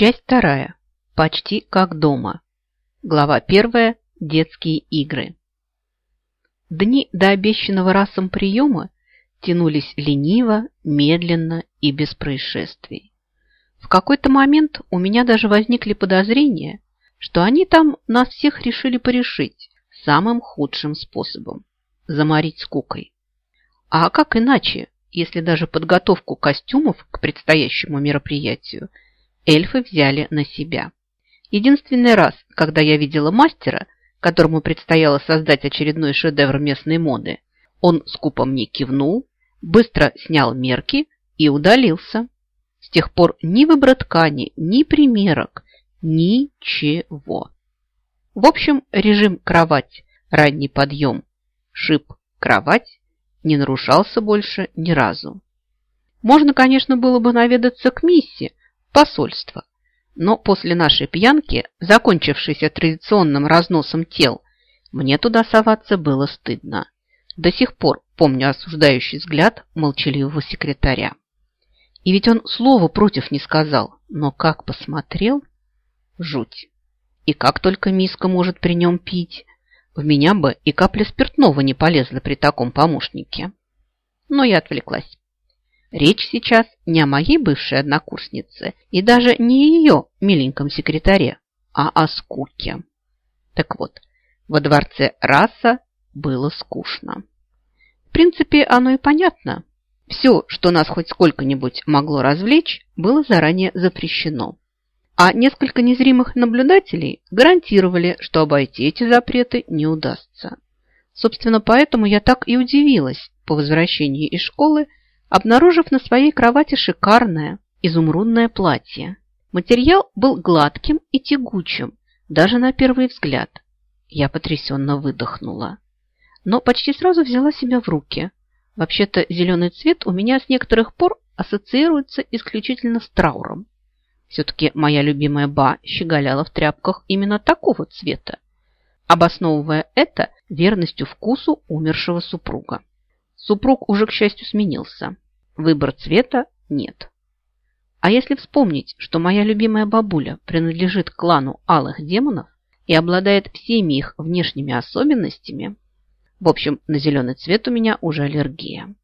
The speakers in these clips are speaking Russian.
Часть вторая. Почти как дома. Глава первая. Детские игры. Дни до обещанного расом приема тянулись лениво, медленно и без происшествий. В какой-то момент у меня даже возникли подозрения, что они там нас всех решили порешить самым худшим способом – заморить скукой. А как иначе, если даже подготовку костюмов к предстоящему мероприятию эльфы взяли на себя? Единственный раз, когда я видела мастера, которому предстояло создать очередной шедевр местной моды, он скупо мне кивнул, быстро снял мерки и удалился. С тех пор ни выбора ткани, ни примерок, ничего. В общем, режим кровать, ранний подъем, шип, кровать не нарушался больше ни разу. Можно, конечно, было бы наведаться к Миссе, посольство, но после нашей пьянки, закончившейся традиционным разносом тел, мне туда соваться было стыдно. До сих пор помню осуждающий взгляд молчаливого секретаря. И ведь он слова против не сказал, но как посмотрел – жуть. И как только миска может при нем пить, в меня бы и капля спиртного не полезла при таком помощнике. Но я отвлеклась. Речь сейчас не о моей бывшей однокурснице и даже не ее миленьком секретаре, а о скуке. Так вот, во дворце раса было скучно. В принципе, оно и понятно. Все, что нас хоть сколько-нибудь могло развлечь, было заранее запрещено. А несколько незримых наблюдателей гарантировали, что обойти эти запреты не удастся. Собственно, поэтому я так и удивилась по возвращении из школы, обнаружив на своей кровати шикарное изумрудное платье. Материал был гладким и тягучим, даже на первый взгляд. Я потрясенно выдохнула. Но почти сразу взяла себя в руки. Вообще-то зеленый цвет у меня с некоторых пор ассоциируется исключительно с трауром. Все-таки моя любимая Ба щеголяла в тряпках именно такого цвета, обосновывая это верностью вкусу умершего супруга. Супруг уже, к счастью, сменился. Выбор цвета нет. А если вспомнить, что моя любимая бабуля принадлежит к клану алых демонов и обладает всеми их внешними особенностями, в общем, на зеленый цвет у меня уже аллергия.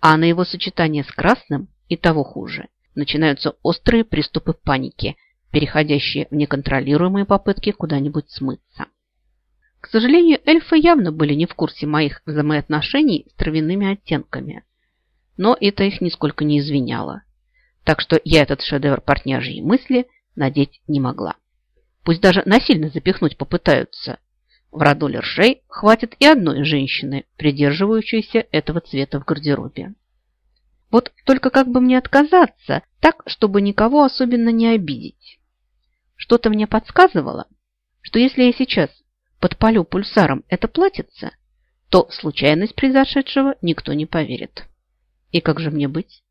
А на его сочетание с красным и того хуже начинаются острые приступы паники, переходящие в неконтролируемые попытки куда-нибудь смыться. К сожалению, эльфы явно были не в курсе моих взаимоотношений с травяными оттенками, но это их нисколько не извиняло. Так что я этот шедевр партняжьей мысли надеть не могла. Пусть даже насильно запихнуть попытаются. В роду Лершей хватит и одной женщины, придерживающейся этого цвета в гардеробе. Вот только как бы мне отказаться, так, чтобы никого особенно не обидеть. Что-то мне подсказывало, что если я сейчас подпалю пульсаром это платьице, то случайность произошедшего никто не поверит. И как же мне быть?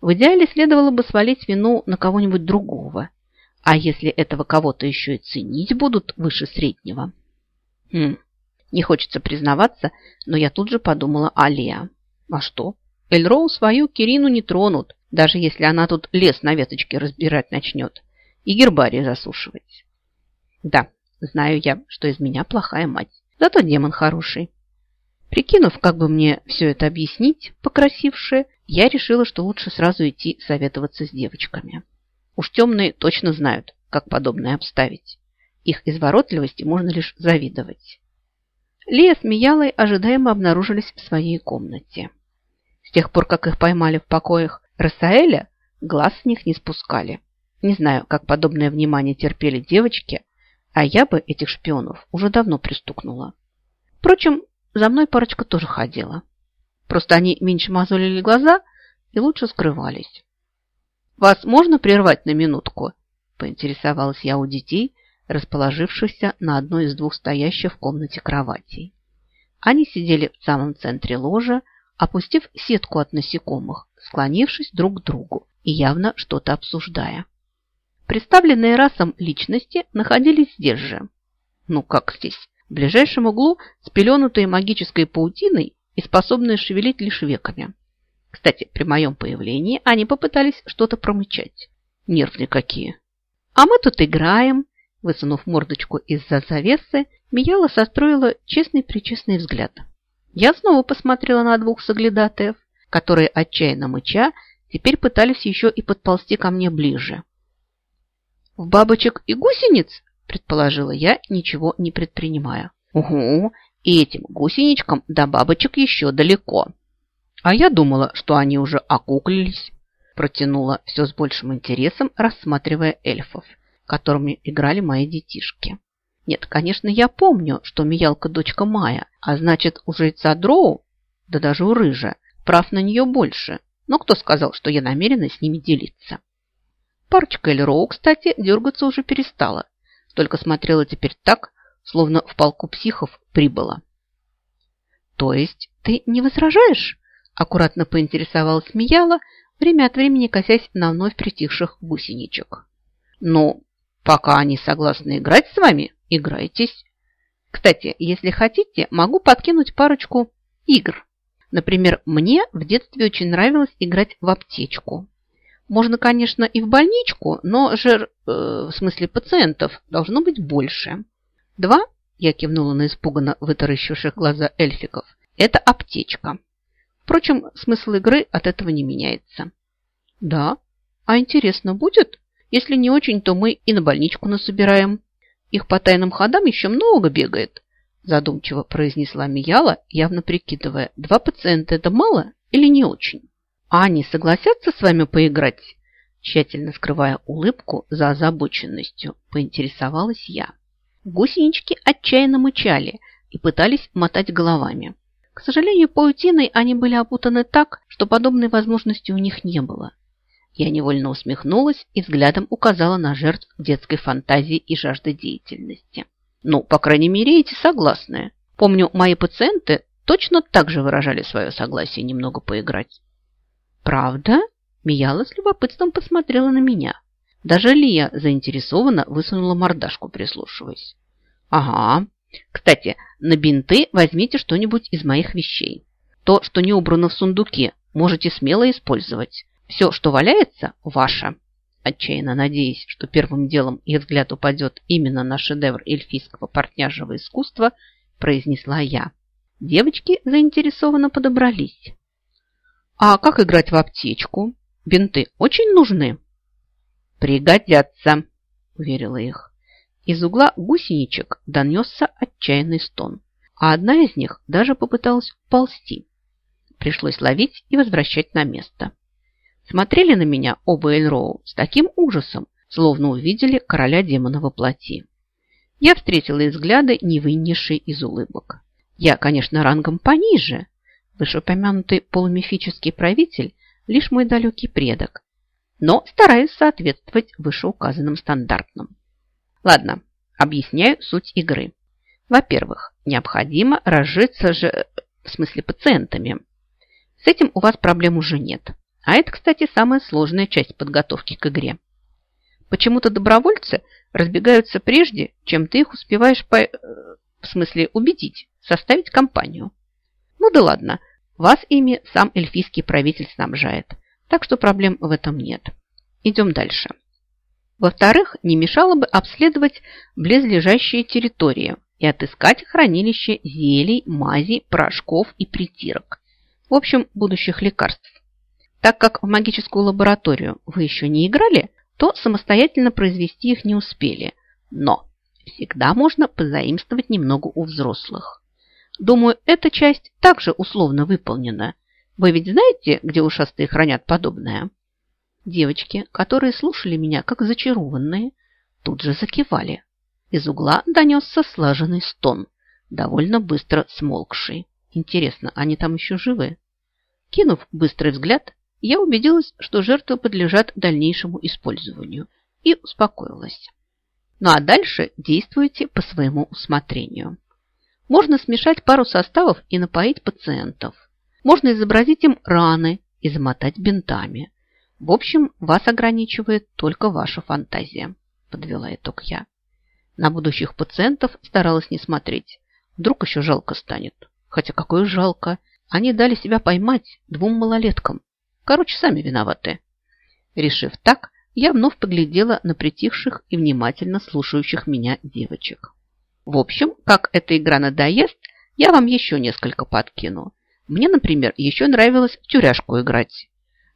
В идеале следовало бы свалить вину на кого-нибудь другого. А если этого кого-то еще и ценить будут выше среднего? Хм, не хочется признаваться, но я тут же подумала о Леа. А что? Эльроу свою Кирину не тронут, даже если она тут лес на веточке разбирать начнет и гербарий засушивать. Да, знаю я, что из меня плохая мать, зато демон хороший. Прикинув, как бы мне все это объяснить, покрасившее, я решила, что лучше сразу идти советоваться с девочками. Уж темные точно знают, как подобное обставить. Их изворотливости можно лишь завидовать. Лия с Миялой ожидаемо обнаружились в своей комнате. С тех пор, как их поймали в покоях Рафаэля, глаз с них не спускали. Не знаю, как подобное внимание терпели девочки, а я бы этих шпионов уже давно пристукнула. Впрочем, за мной парочка тоже ходила. Просто они меньше мозолили глаза и лучше скрывались. «Вас можно прервать на минутку?» – поинтересовалась я у детей, расположившихся на одной из двух стоящих в комнате кроватей. Они сидели в самом центре ложа, опустив сетку от насекомых, склонившись друг к другу и явно что-то обсуждая. Представленные расом личности находились здесь же. Ну как здесь? В ближайшем углу спеленутые магической паутиной и способные шевелить лишь веками. Кстати, при моем появлении они попытались что-то промычать. Нервные какие. А мы тут играем. Высунув мордочку из-за завесы, Мияла состроила честный-причестный взгляд. Я снова посмотрела на двух соглядатаев, которые, отчаянно мыча, теперь пытались еще и подползти ко мне ближе. «В бабочек и гусениц?» – предположила я, ничего не предпринимая. «Угу, и этим гусеничкам до бабочек еще далеко». «А я думала, что они уже окуклились», – протянула все с большим интересом, рассматривая эльфов, которыми играли мои детишки. Нет, конечно, я помню, что Миялка дочка Мая, а значит, у жреца Дроу, да даже у Рыжа, прав на нее больше. Но кто сказал, что я намерена с ними делиться? Парочка Эльроу, кстати, дергаться уже перестала, только смотрела теперь так, словно в полку психов прибыла. «То есть ты не возражаешь?» Аккуратно поинтересовалась Мияла, время от времени косясь на вновь притихших гусеничек. «Ну, пока они согласны играть с вами, играйтесь. Кстати, если хотите, могу подкинуть парочку игр. Например, мне в детстве очень нравилось играть в аптечку. Можно, конечно, и в больничку, но жир, э, в смысле пациентов, должно быть больше. Два, я кивнула на испуганно вытаращивших глаза эльфиков, это аптечка. Впрочем, смысл игры от этого не меняется. Да, а интересно будет? Если не очень, то мы и на больничку насобираем. Их по тайным ходам еще много бегает, задумчиво произнесла Мияла, явно прикидывая, два пациента это мало или не очень. А они согласятся с вами поиграть? Тщательно скрывая улыбку за озабоченностью, поинтересовалась я. Гусенички отчаянно мычали и пытались мотать головами. К сожалению, паутиной они были опутаны так, что подобной возможности у них не было. Я невольно усмехнулась и взглядом указала на жертв детской фантазии и жажды деятельности. Ну, по крайней мере, эти согласные. Помню, мои пациенты точно так же выражали свое согласие немного поиграть. Правда? Мияла с любопытством посмотрела на меня. Даже Лия заинтересованно высунула мордашку, прислушиваясь. Ага, кстати, на бинты возьмите что-нибудь из моих вещей. То, что не убрано в сундуке, можете смело использовать. Все, что валяется, ваше. Отчаянно надеясь, что первым делом их взгляд упадет именно на шедевр эльфийского портняжего искусства, произнесла я. Девочки заинтересованно подобрались. А как играть в аптечку? Бинты очень нужны? Пригодятся, уверила их. Из угла гусеничек донесся отчаянный стон, а одна из них даже попыталась ползти. Пришлось ловить и возвращать на место. Смотрели на меня оба Эльроу с таким ужасом, словно увидели короля демона во плоти. Я встретила их взгляды, невыннейшие из улыбок. Я, конечно, рангом пониже. Вышеупомянутый полумифический правитель – лишь мой далекий предок, но стараюсь соответствовать вышеуказанным стандартам. Ладно, объясняю суть игры. Во-первых, необходимо разжиться же, в смысле пациентами. С этим у вас проблем уже нет. А это, кстати, самая сложная часть подготовки к игре. Почему-то добровольцы разбегаются прежде, чем ты их успеваешь, по... в смысле убедить, составить компанию. Ну да ладно, вас ими сам эльфийский правитель снабжает, так что проблем в этом нет. Идем дальше. Во-вторых, не мешало бы обследовать близлежащие территории и отыскать хранилище зелий, мазей, порошков и притирок. В общем, будущих лекарств. Так как в магическую лабораторию вы еще не играли, то самостоятельно произвести их не успели. Но всегда можно позаимствовать немного у взрослых. Думаю, эта часть также условно выполнена. Вы ведь знаете, где ушастые хранят подобное? Девочки, которые слушали меня как зачарованные, тут же закивали. Из угла донесся слаженный стон, довольно быстро смолкший. Интересно, они там еще живы? Кинув быстрый взгляд, я убедилась, что жертвы подлежат дальнейшему использованию и успокоилась. Ну а дальше действуйте по своему усмотрению. Можно смешать пару составов и напоить пациентов. Можно изобразить им раны и замотать бинтами. В общем, вас ограничивает только ваша фантазия, подвела итог я. На будущих пациентов старалась не смотреть. Вдруг еще жалко станет. Хотя какое жалко. Они дали себя поймать двум малолеткам. Короче, сами виноваты. Решив так, я вновь поглядела на притихших и внимательно слушающих меня девочек. В общем, как эта игра надоест, я вам еще несколько подкину. Мне, например, еще нравилось в тюряшку играть.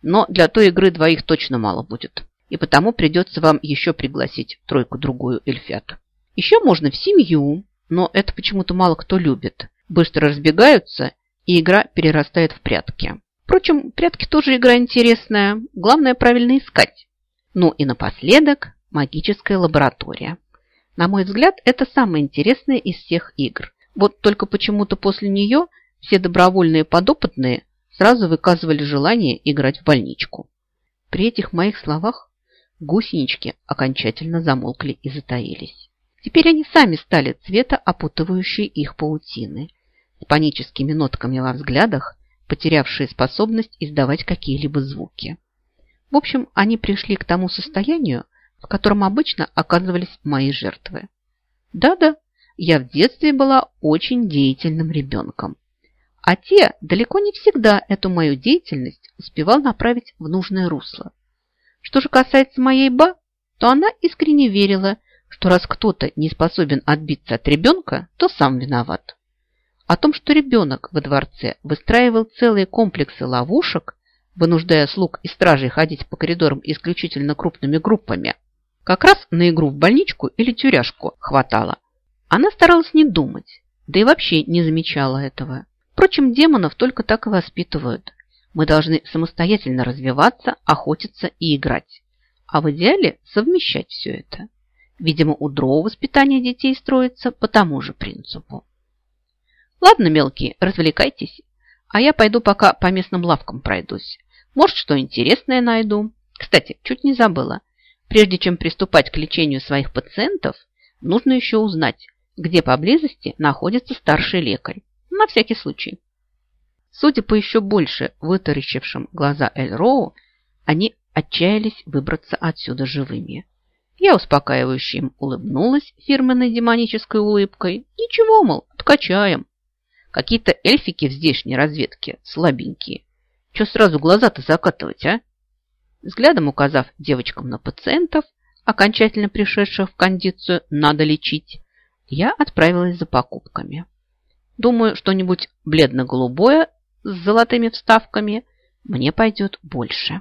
Но для той игры двоих точно мало будет. И потому придется вам еще пригласить тройку-другую эльфят. Еще можно в семью, но это почему-то мало кто любит. Быстро разбегаются, и игра перерастает в прятки. Впрочем, прятки тоже игра интересная. Главное правильно искать. Ну и напоследок магическая лаборатория. На мой взгляд, это самое интересное из всех игр. Вот только почему-то после нее все добровольные подопытные сразу выказывали желание играть в больничку. При этих моих словах гусенички окончательно замолкли и затаились. Теперь они сами стали цвета опутывающей их паутины, с паническими нотками во взглядах, потерявшие способность издавать какие-либо звуки. В общем, они пришли к тому состоянию, в котором обычно оказывались мои жертвы. Да-да, я в детстве была очень деятельным ребенком. А те далеко не всегда эту мою деятельность успевал направить в нужное русло. Что же касается моей ба, то она искренне верила, что раз кто-то не способен отбиться от ребенка, то сам виноват. О том, что ребенок во дворце выстраивал целые комплексы ловушек, вынуждая слуг и стражей ходить по коридорам исключительно крупными группами, как раз на игру в больничку или тюряшку хватало. Она старалась не думать, да и вообще не замечала этого. Впрочем, демонов только так и воспитывают. Мы должны самостоятельно развиваться, охотиться и играть. А в идеале совмещать все это. Видимо, у дроу воспитание детей строится по тому же принципу. Ладно, мелкие, развлекайтесь. А я пойду пока по местным лавкам пройдусь. Может, что интересное найду. Кстати, чуть не забыла. Прежде чем приступать к лечению своих пациентов, нужно еще узнать, где поблизости находится старший лекарь. На всякий случай. Судя по еще больше вытаращившим глаза Эль Роу, они отчаялись выбраться отсюда живыми. Я успокаивающе им улыбнулась фирменной демонической улыбкой. Ничего, мол, откачаем. Какие-то эльфики в здешней разведке слабенькие. Че сразу глаза-то закатывать, а? Взглядом указав девочкам на пациентов, окончательно пришедших в кондицию «надо лечить», я отправилась за покупками. Думаю, что-нибудь бледно-голубое с золотыми вставками мне пойдет больше.